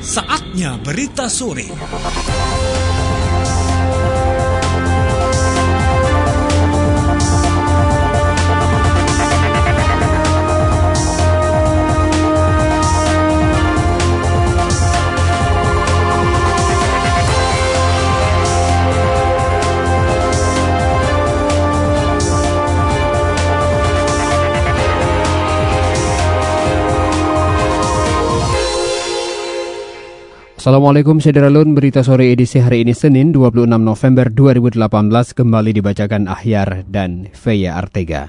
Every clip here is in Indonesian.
Saatnya berita sore. Assalamualaikum Sederalun, berita sore edisi hari ini Senin 26 November 2018 kembali dibacakan Ahyar dan Feya Artega.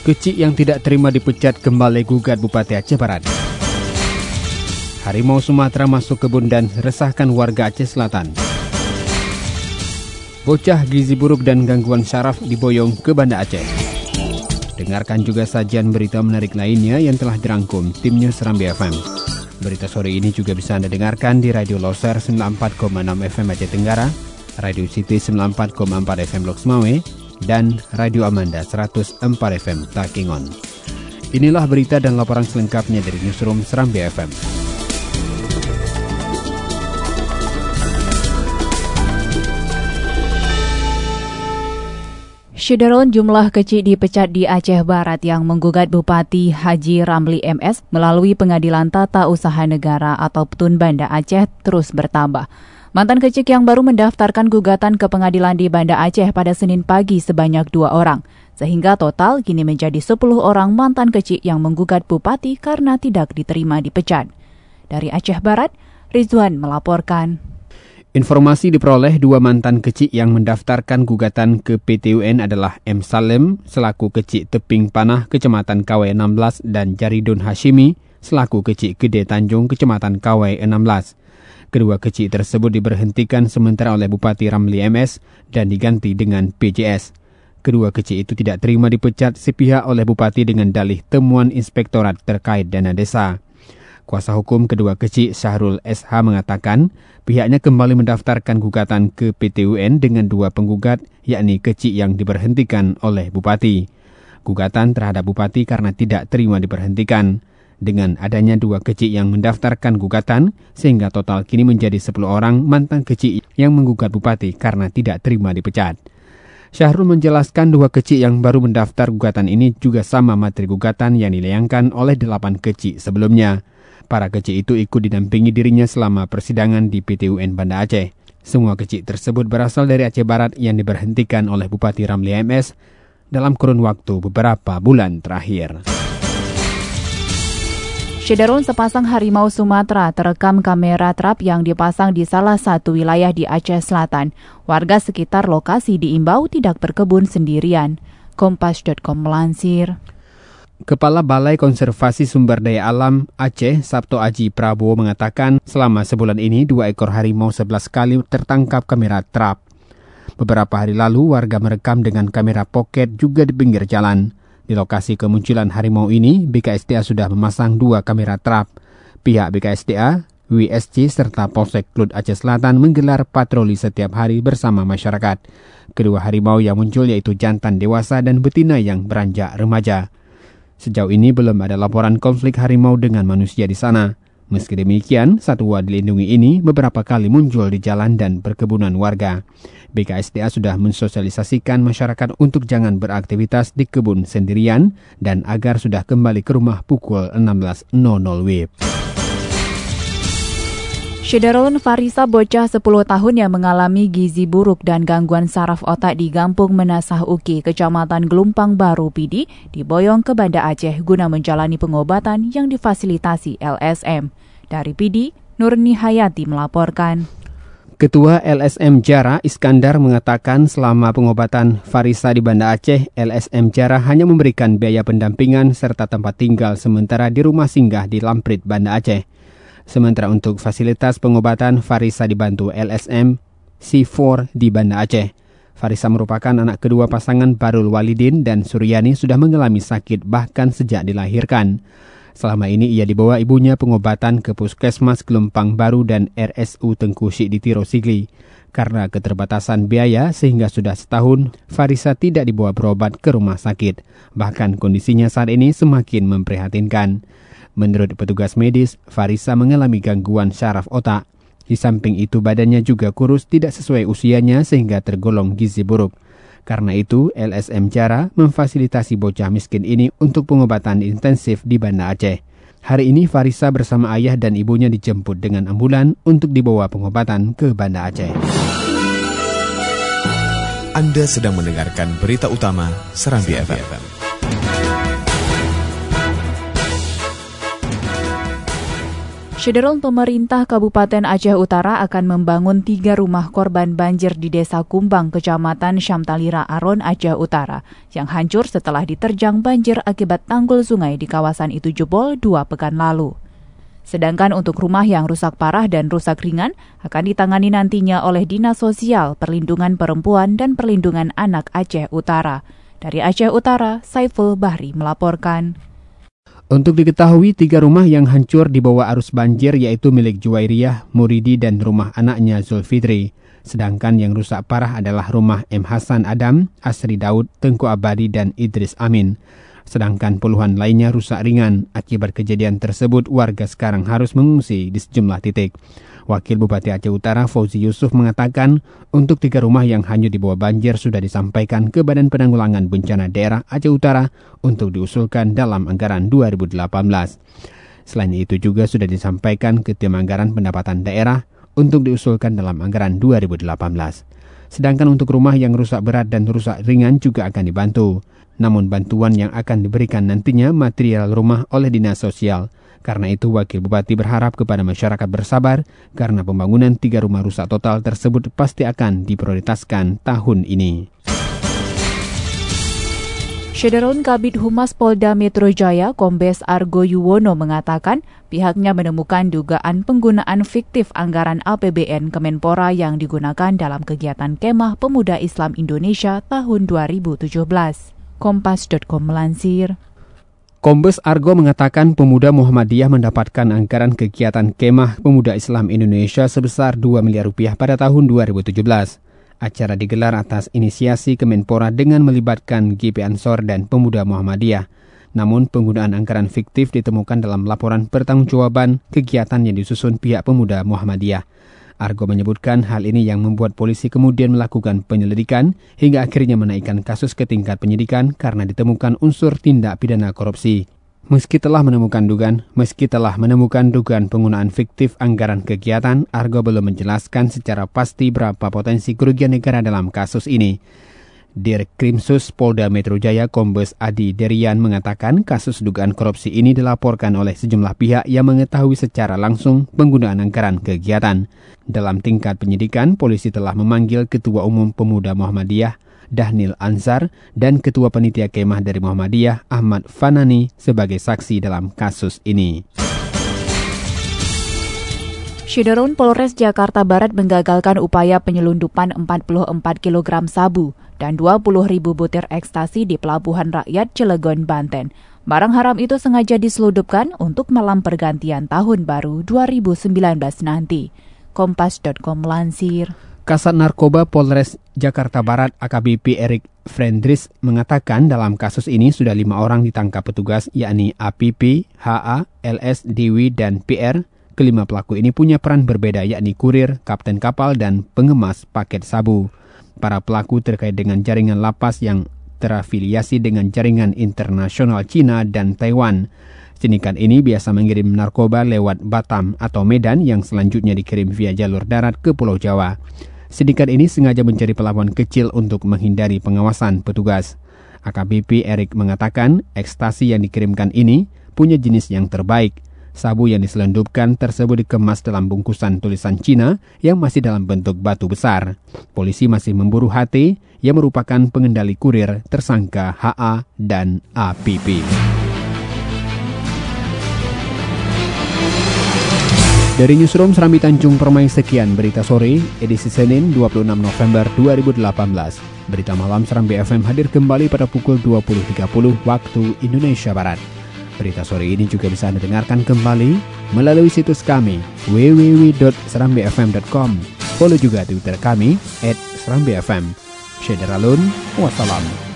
Kecik yang tidak terima dipecat kembali gugat Bupati Aceh Barat. Harimau Sumatera masuk kebun dan resahkan warga Aceh Selatan. Bocah gizi buruk dan gangguan syaraf diboyong ke Banda Aceh. Dengarkan juga sajian berita menarik lainnya yang telah dirangkum timnya Serambi FM. Berita sore ini juga bisa Anda dengarkan di Radio Loser 94,6 FM Aceh Tenggara, Radio City 94,4 FM Blok Semawe, dan Radio Amanda 104 FM Takingon. Inilah berita dan laporan selengkapnya dari Newsroom Serambi FM. Syederon jumlah kecil dipecat di Aceh Barat yang menggugat Bupati Haji Ramli MS melalui Pengadilan Tata Usaha Negara atau Petun Banda Aceh terus bertambah. Mantan kecil yang baru mendaftarkan gugatan ke pengadilan di Banda Aceh pada Senin pagi sebanyak dua orang. Sehingga total kini menjadi 10 orang mantan kecil yang menggugat Bupati karena tidak diterima dipecat. Dari Aceh Barat, Rizwan melaporkan. Informasi diperoleh dua mantan kecil yang mendaftarkan gugatan ke PTUN adalah M. Salem selaku kecil Teping Panah Kecamatan Kawai 16 dan Jaridun Hashimi selaku kecil Gede Tanjung Kecamatan Kawai 16. Kedua kecil tersebut diberhentikan sementara oleh Bupati Ramli MS dan diganti dengan PJS. Kedua kecil itu tidak terima dipecat sepihak oleh Bupati dengan dalih temuan inspektorat terkait dana desa. Kuasa hukum kedua kecil Syahrul SH mengatakan pihaknya kembali mendaftarkan gugatan ke PTUN dengan dua penggugat yakni kecil yang diberhentikan oleh Bupati. Gugatan terhadap Bupati karena tidak terima diberhentikan. Dengan adanya dua kecil yang mendaftarkan gugatan, sehingga total kini menjadi 10 orang mantan kecil yang menggugat Bupati karena tidak terima dipecat. Syahrul menjelaskan dua kecil yang baru mendaftar gugatan ini juga sama materi gugatan yang dilayangkan oleh delapan kecil sebelumnya. Para kecil itu ikut didampingi dirinya selama persidangan di PTUN Banda Aceh. Semua kecil tersebut berasal dari Aceh Barat yang diberhentikan oleh Bupati Ramli MS dalam kurun waktu beberapa bulan terakhir. Syederun sepasang harimau Sumatera terekam kamera trap yang dipasang di salah satu wilayah di Aceh Selatan. Warga sekitar lokasi diimbau tidak berkebun sendirian. Kompas.com melansir. Kepala Balai Konservasi Sumber Daya Alam Aceh, Sabto Aji Prabowo mengatakan selama sebulan ini dua ekor harimau 11 kali tertangkap kamera trap. Beberapa hari lalu warga merekam dengan kamera pocket juga di pinggir jalan. Di lokasi kemunculan harimau ini, BKSDA sudah memasang dua kamera trap. Pihak BKSDA, WSC serta Polsek Klut Aceh Selatan menggelar patroli setiap hari bersama masyarakat. Kedua harimau yang muncul yaitu jantan dewasa dan betina yang beranjak remaja. Sejauh ini belum ada laporan konflik harimau dengan manusia di sana. Meski demikian, satwa dilindungi ini beberapa kali muncul di jalan dan perkebunan warga. BKSDA sudah mensosialisasikan masyarakat untuk jangan beraktivitas di kebun sendirian dan agar sudah kembali ke rumah pukul 16.00 WIB. Syederun Farisa bocah 10 tahun yang mengalami gizi buruk dan gangguan saraf otak di Gampung Menasah Uki, Kecamatan Gelumpang Baru, Pidi, diboyong ke Banda Aceh guna menjalani pengobatan yang difasilitasi LSM. Dari Pidi, Nurni Hayati melaporkan. Ketua LSM Jara Iskandar mengatakan selama pengobatan Farisa di Banda Aceh, LSM Jara hanya memberikan biaya pendampingan serta tempat tinggal sementara di rumah singgah di Lamprit, Banda Aceh. Sementara untuk fasilitas pengobatan, Farisa dibantu LSM C4 di Banda Aceh. Farisa merupakan anak kedua pasangan Barul Walidin dan Suryani sudah mengalami sakit bahkan sejak dilahirkan. Selama ini ia dibawa ibunya pengobatan ke Puskesmas Gelompang Baru dan RSU Tengku di Tiro Sigli. Karena keterbatasan biaya sehingga sudah setahun Farisa tidak dibawa berobat ke rumah sakit. Bahkan kondisinya saat ini semakin memprihatinkan. Menurut petugas medis, Farisa mengalami gangguan syaraf otak. Di samping itu badannya juga kurus tidak sesuai usianya sehingga tergolong gizi buruk. Karena itu, LSM Jara memfasilitasi bocah miskin ini untuk pengobatan intensif di Banda Aceh. Hari ini Farisa bersama ayah dan ibunya dijemput dengan ambulan untuk dibawa pengobatan ke Banda Aceh. Anda sedang mendengarkan berita utama Serambi FM. Syederul pemerintah Kabupaten Aceh Utara akan membangun tiga rumah korban banjir di Desa Kumbang, Kecamatan Syamtalira Aron, Aceh Utara, yang hancur setelah diterjang banjir akibat tanggul sungai di kawasan itu jebol dua pekan lalu. Sedangkan untuk rumah yang rusak parah dan rusak ringan akan ditangani nantinya oleh Dinas Sosial, Perlindungan Perempuan, dan Perlindungan Anak Aceh Utara. Dari Aceh Utara, Saiful Bahri melaporkan. Untuk diketahui, tiga rumah yang hancur di bawah arus banjir yaitu milik Juwairiyah, Muridi, dan rumah anaknya Zulfitri. Sedangkan yang rusak parah adalah rumah M. Hasan Adam, Asri Daud, Tengku Abadi, dan Idris Amin. Sedangkan puluhan lainnya rusak ringan. Akibat kejadian tersebut, warga sekarang harus mengungsi di sejumlah titik. Wakil Bupati Aceh Utara Fauzi Yusuf mengatakan untuk tiga rumah yang hanyut di bawah banjir sudah disampaikan ke Badan Penanggulangan Bencana Daerah Aceh Utara untuk diusulkan dalam anggaran 2018. Selain itu juga sudah disampaikan ke tim anggaran pendapatan daerah untuk diusulkan dalam anggaran 2018. Sedangkan untuk rumah yang rusak berat dan rusak ringan juga akan dibantu. Namun bantuan yang akan diberikan nantinya material rumah oleh Dinas Sosial karena itu, Wakil Bupati berharap kepada masyarakat bersabar karena pembangunan tiga rumah rusak total tersebut pasti akan diprioritaskan tahun ini. Syederun Kabit Humas Polda Metro Jaya, Kombes Argo Yuwono mengatakan pihaknya menemukan dugaan penggunaan fiktif anggaran APBN Kemenpora yang digunakan dalam kegiatan Kemah Pemuda Islam Indonesia tahun 2017. Kompas.com melansir. Kombes Argo mengatakan pemuda Muhammadiyah mendapatkan anggaran kegiatan kemah pemuda Islam Indonesia sebesar 2 miliar rupiah pada tahun 2017. Acara digelar atas inisiasi Kemenpora dengan melibatkan GP Ansor dan pemuda Muhammadiyah. Namun penggunaan anggaran fiktif ditemukan dalam laporan pertanggungjawaban kegiatan yang disusun pihak pemuda Muhammadiyah. Argo menyebutkan hal ini yang membuat polisi kemudian melakukan penyelidikan hingga akhirnya menaikkan kasus ke tingkat penyidikan karena ditemukan unsur tindak pidana korupsi. Meski telah menemukan dugaan, meski telah menemukan dugaan penggunaan fiktif anggaran kegiatan, Argo belum menjelaskan secara pasti berapa potensi kerugian negara dalam kasus ini. Dirkrimsus Polda Metro Jaya Kombes Adi Derian mengatakan kasus dugaan korupsi ini dilaporkan oleh sejumlah pihak yang mengetahui secara langsung penggunaan anggaran kegiatan. Dalam tingkat penyidikan, polisi telah memanggil Ketua Umum Pemuda Muhammadiyah Dahnil Ansar dan Ketua Penitia Kemah dari Muhammadiyah Ahmad Fanani sebagai saksi dalam kasus ini. Syederun Polres Jakarta Barat menggagalkan upaya penyelundupan 44 kg sabu dan 20 ribu butir ekstasi di Pelabuhan Rakyat Cilegon, Banten. Barang haram itu sengaja diseludupkan untuk malam pergantian tahun baru 2019 nanti. Kompas.com lansir. Kasat Narkoba Polres Jakarta Barat AKBP Erik Frendris mengatakan dalam kasus ini sudah lima orang ditangkap petugas yakni APP, HA, LS, Dewi, dan PR. Kelima pelaku ini punya peran berbeda yakni kurir, kapten kapal, dan pengemas paket sabu para pelaku terkait dengan jaringan lapas yang terafiliasi dengan jaringan internasional Cina dan Taiwan. Sindikat ini biasa mengirim narkoba lewat Batam atau Medan yang selanjutnya dikirim via jalur darat ke Pulau Jawa. Sindikat ini sengaja mencari pelabuhan kecil untuk menghindari pengawasan petugas. AKBP Erik mengatakan ekstasi yang dikirimkan ini punya jenis yang terbaik – Sabu yang diselundupkan tersebut dikemas dalam bungkusan tulisan Cina yang masih dalam bentuk batu besar. Polisi masih memburu HT yang merupakan pengendali kurir tersangka HA dan APP. Dari Newsroom Serambi Tanjung Permai sekian berita sore edisi Senin 26 November 2018. Berita malam Serambi FM hadir kembali pada pukul 20.30 waktu Indonesia Barat. Berita sore ini juga bisa Anda dengarkan kembali melalui situs kami www.serambifm.com. Follow juga Twitter kami at serambifm. Syederalun, wassalam.